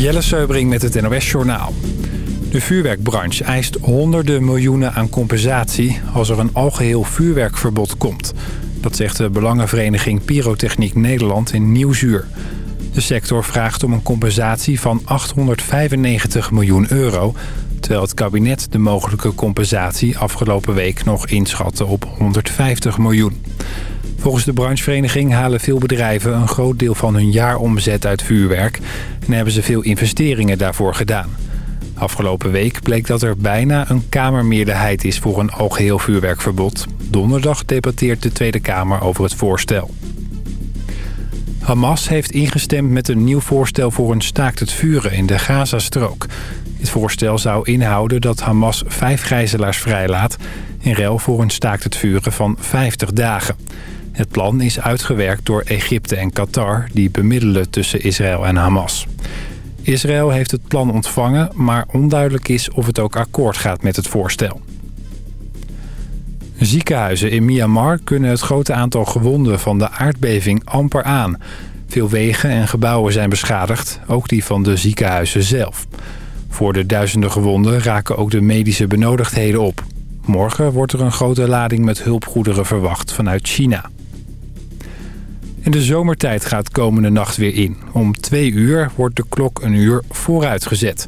Jelle Seubring met het NOS Journaal. De vuurwerkbranche eist honderden miljoenen aan compensatie... als er een algeheel vuurwerkverbod komt. Dat zegt de Belangenvereniging Pyrotechniek Nederland in Nieuwzuur. De sector vraagt om een compensatie van 895 miljoen euro... terwijl het kabinet de mogelijke compensatie afgelopen week nog inschatte op 150 miljoen. Volgens de branchevereniging halen veel bedrijven een groot deel van hun jaaromzet uit vuurwerk... en hebben ze veel investeringen daarvoor gedaan. Afgelopen week bleek dat er bijna een kamermeerderheid is voor een algeheel vuurwerkverbod. Donderdag debatteert de Tweede Kamer over het voorstel. Hamas heeft ingestemd met een nieuw voorstel voor een staakt het vuren in de Gazastrook. Dit voorstel zou inhouden dat Hamas vijf gijzelaars vrijlaat... in ruil voor een staakt het vuren van 50 dagen. Het plan is uitgewerkt door Egypte en Qatar... die bemiddelen tussen Israël en Hamas. Israël heeft het plan ontvangen, maar onduidelijk is of het ook akkoord gaat met het voorstel. Ziekenhuizen in Myanmar kunnen het grote aantal gewonden van de aardbeving amper aan. Veel wegen en gebouwen zijn beschadigd, ook die van de ziekenhuizen zelf. Voor de duizenden gewonden raken ook de medische benodigdheden op. Morgen wordt er een grote lading met hulpgoederen verwacht vanuit China. En de zomertijd gaat komende nacht weer in. Om twee uur wordt de klok een uur vooruitgezet.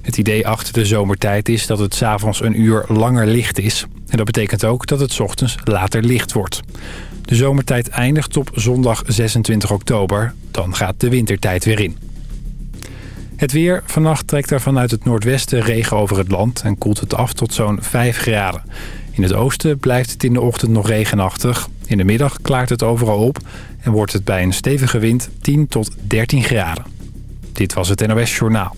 Het idee achter de zomertijd is dat het s'avonds een uur langer licht is. En dat betekent ook dat het ochtends later licht wordt. De zomertijd eindigt op zondag 26 oktober. Dan gaat de wintertijd weer in. Het weer. Vannacht trekt er vanuit het noordwesten regen over het land... en koelt het af tot zo'n 5 graden. In het oosten blijft het in de ochtend nog regenachtig. In de middag klaart het overal op en wordt het bij een stevige wind 10 tot 13 graden. Dit was het NOS Journaal.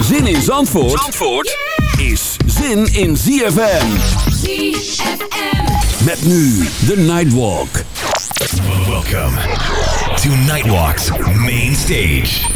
Zin in Zandvoort, Zandvoort is zin in ZFM. ZFM. Met nu de Nightwalk. Welcome to Nightwalk's main stage.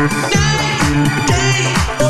Now This,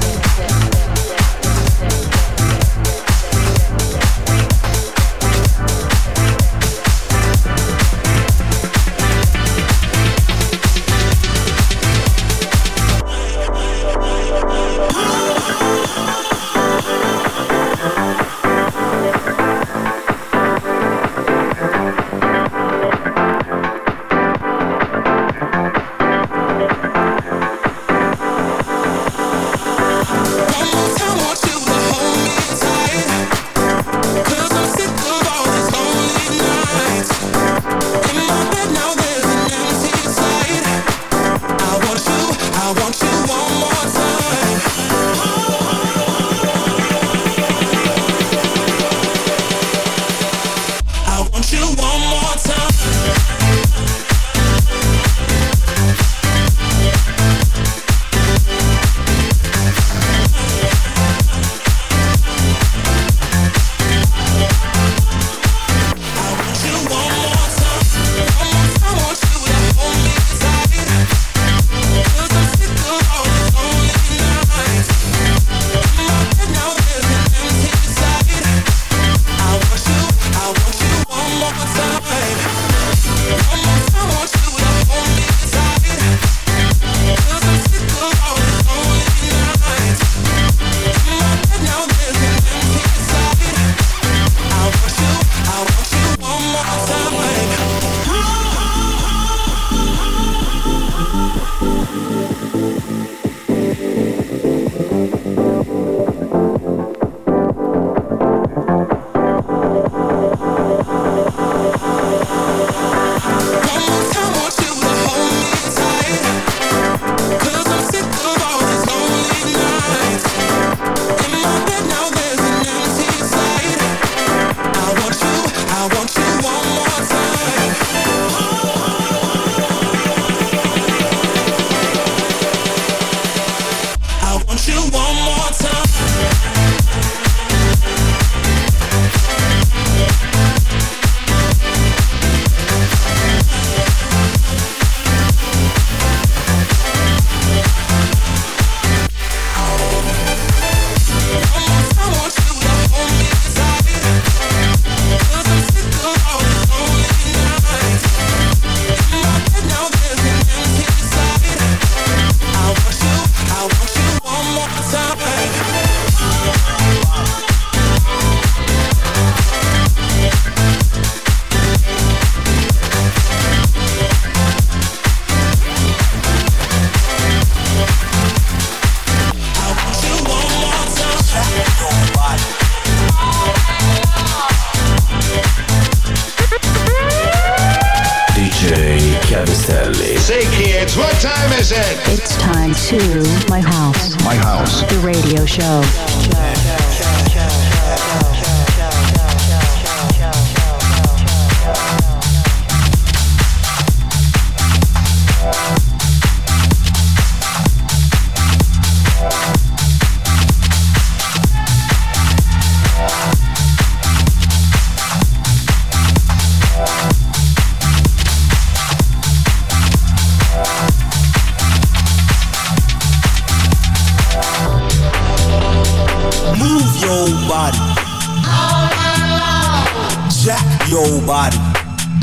body.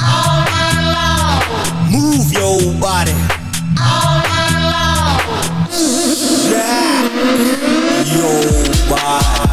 All night long. Move your body. All night long. Yeah. Your body.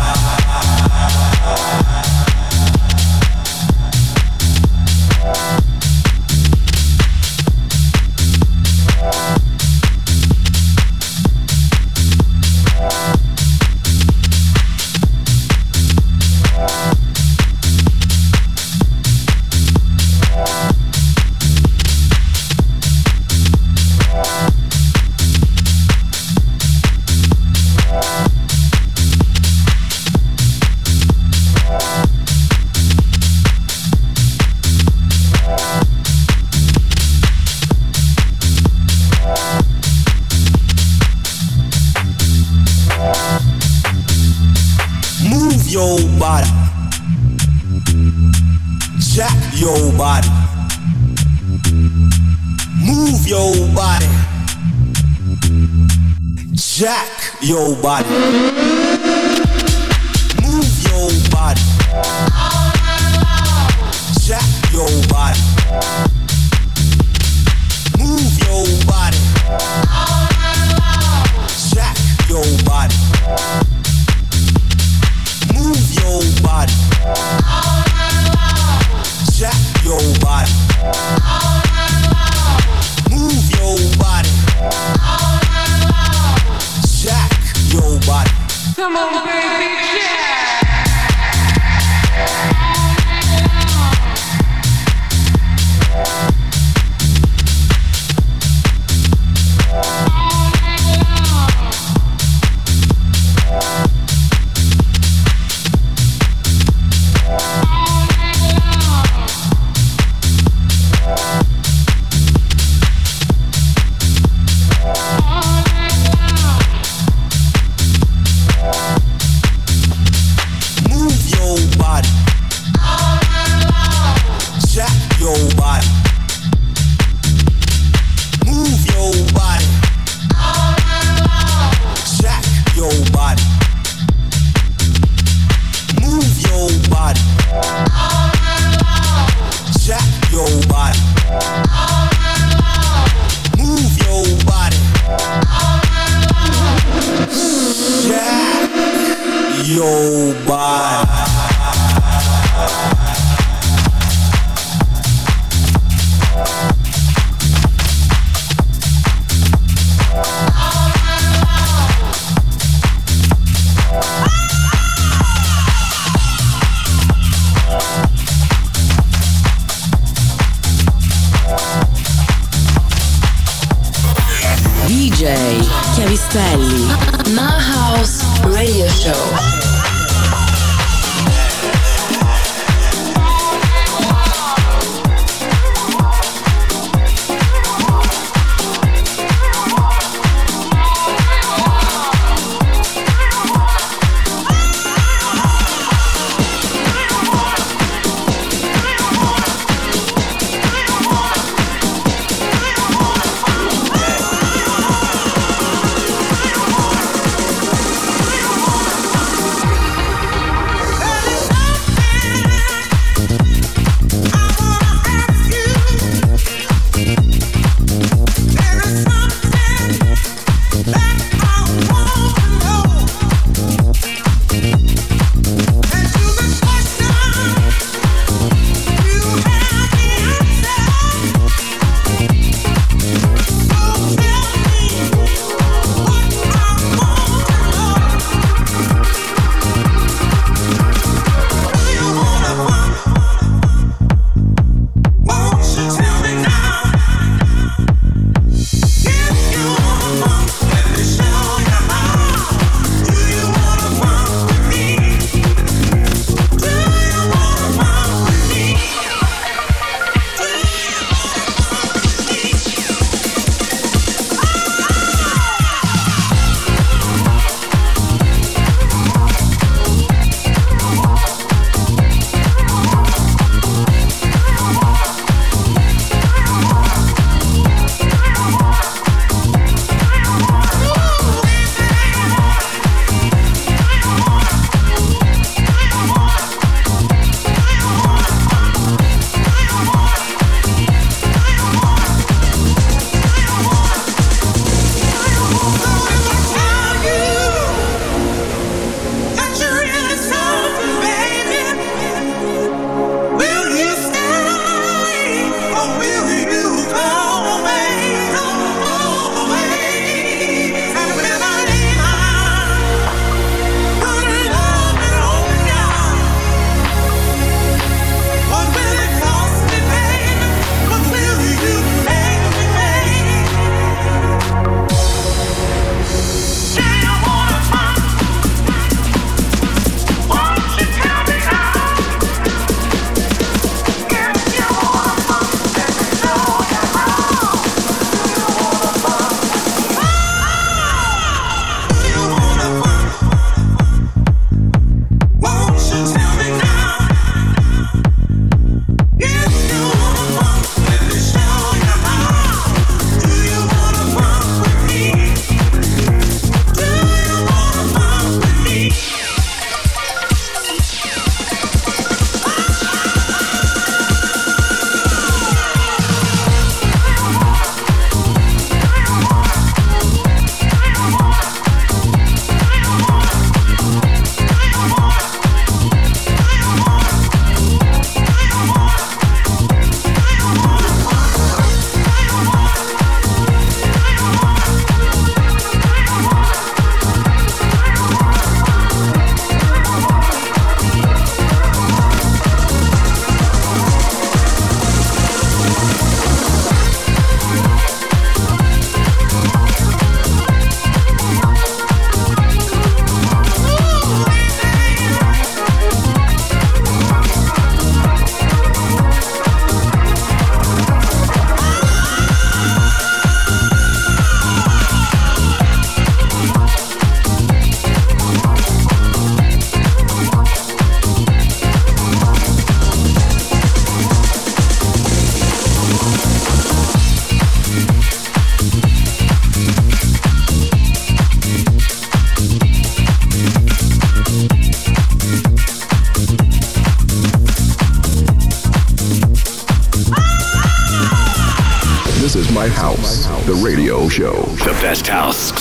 on, baby.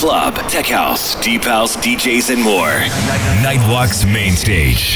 Club, tech house, deep house, DJs, and more. Nightwalk's main stage.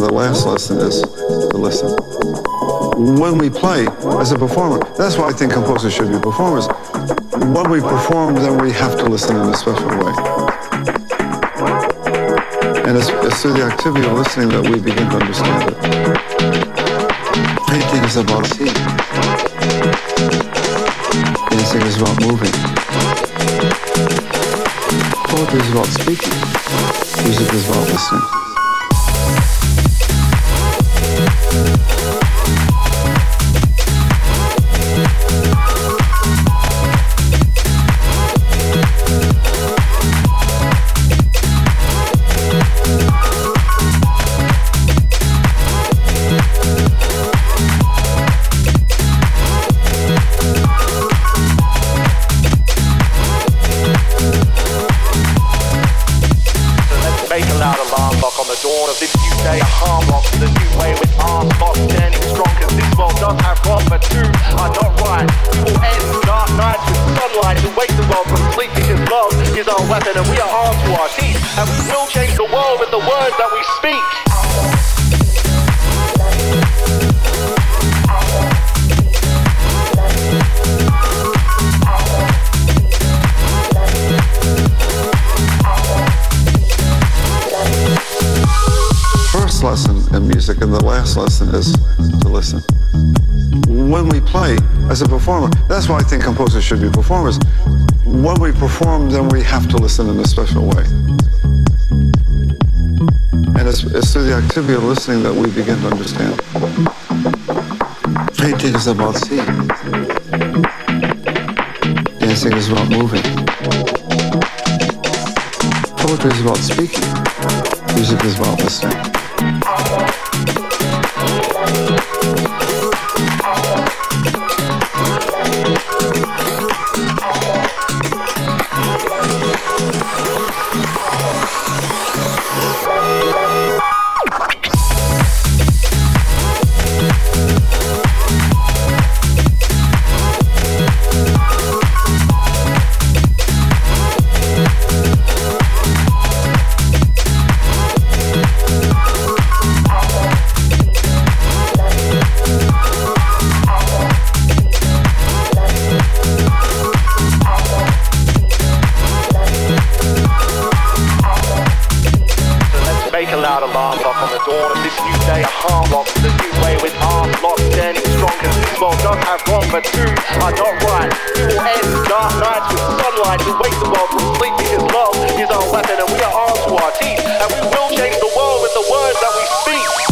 and the last lesson is to listen. When we play as a performer, that's why I think composers should be performers. When we perform, then we have to listen in a special way. And it's, it's through the activity of listening that we begin to understand it. Painting is about seeing. Dancing is about moving. Poetry is about speaking. Music is about listening. Make performer, that's why I think composers should be performers. When we perform, then we have to listen in a special way. And it's, it's through the activity of listening that we begin to understand. Painting is about seeing. Dancing is about moving. Poetry is about speaking. Music is about listening. Make a loud alarm clock on the dawn of this new day. A harm rock the new way with arms locked, standing strong. This world does have wrong, but two are not right. We will end dark nights with sunlight to wake the world from sleep because love is our weapon and we are armed to our teeth. And we will change the world with the words that we speak.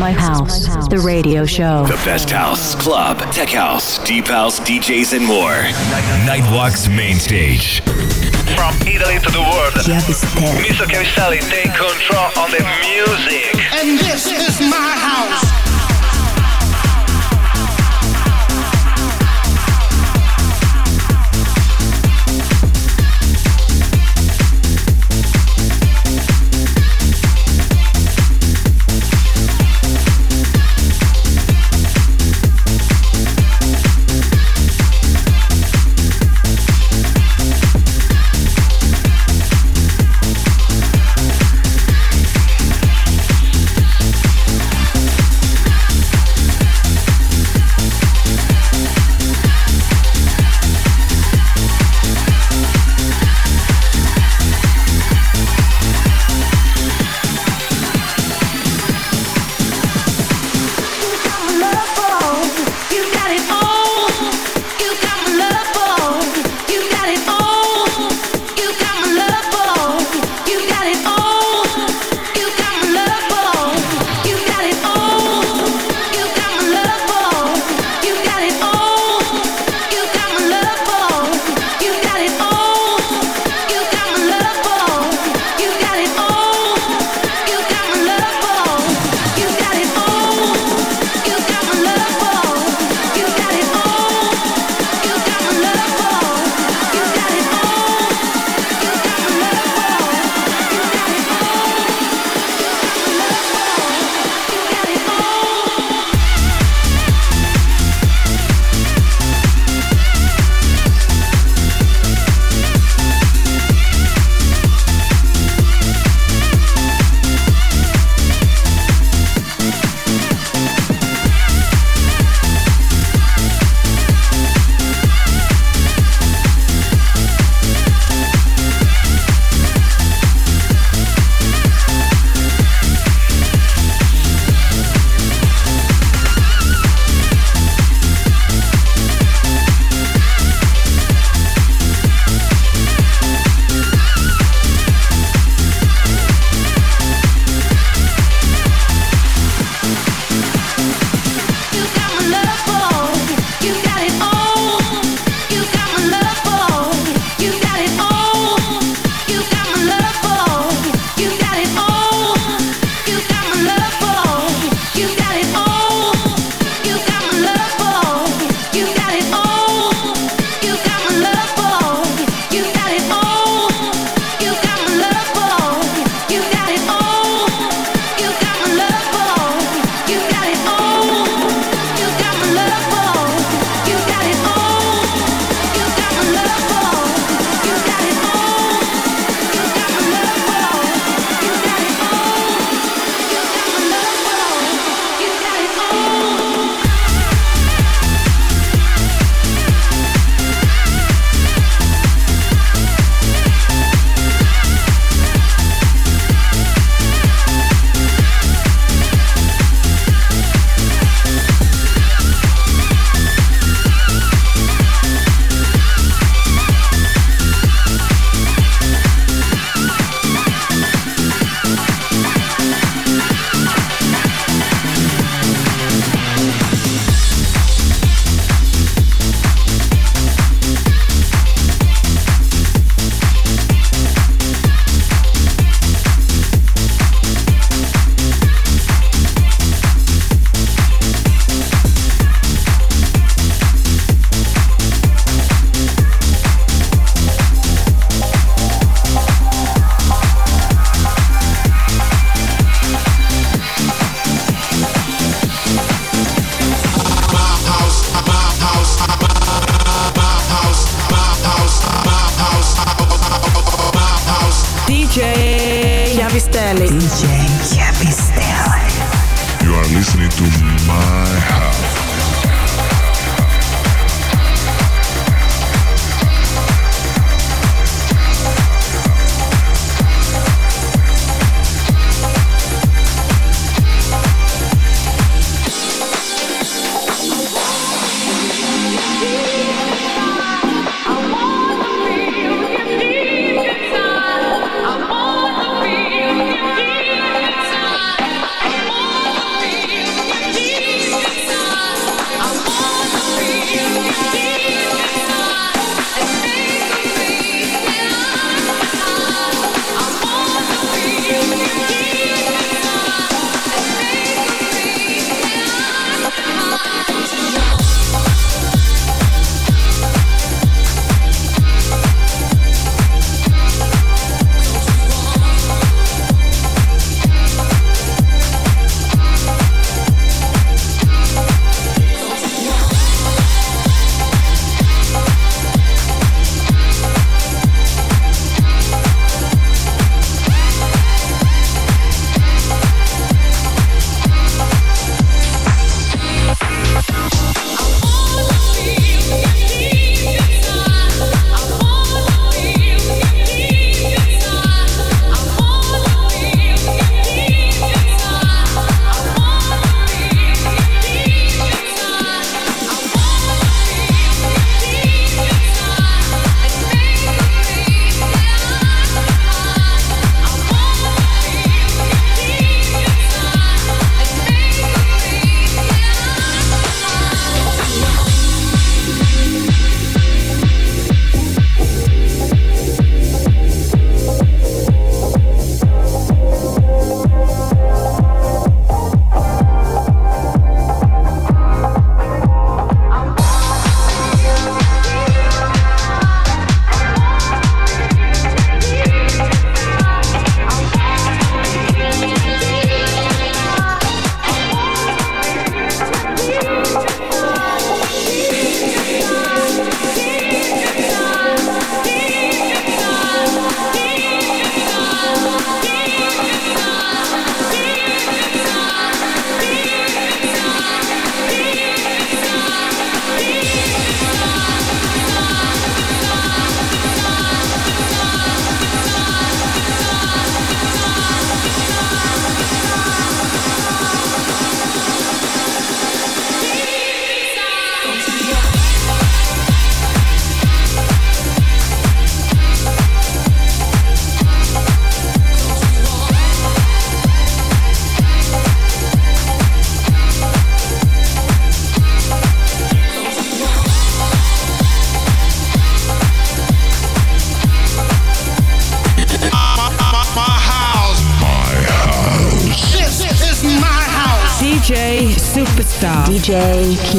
My house, the radio show. The best house, club, tech house, deep house, DJs, and more. Nightwalk's main stage. From Italy to the world, Mr. Chiavistelli take control on the music. And this is my house.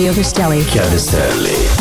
Chiavistelli. Chiavistelli.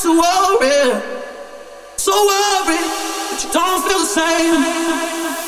To worry. So worry that you don't feel the same.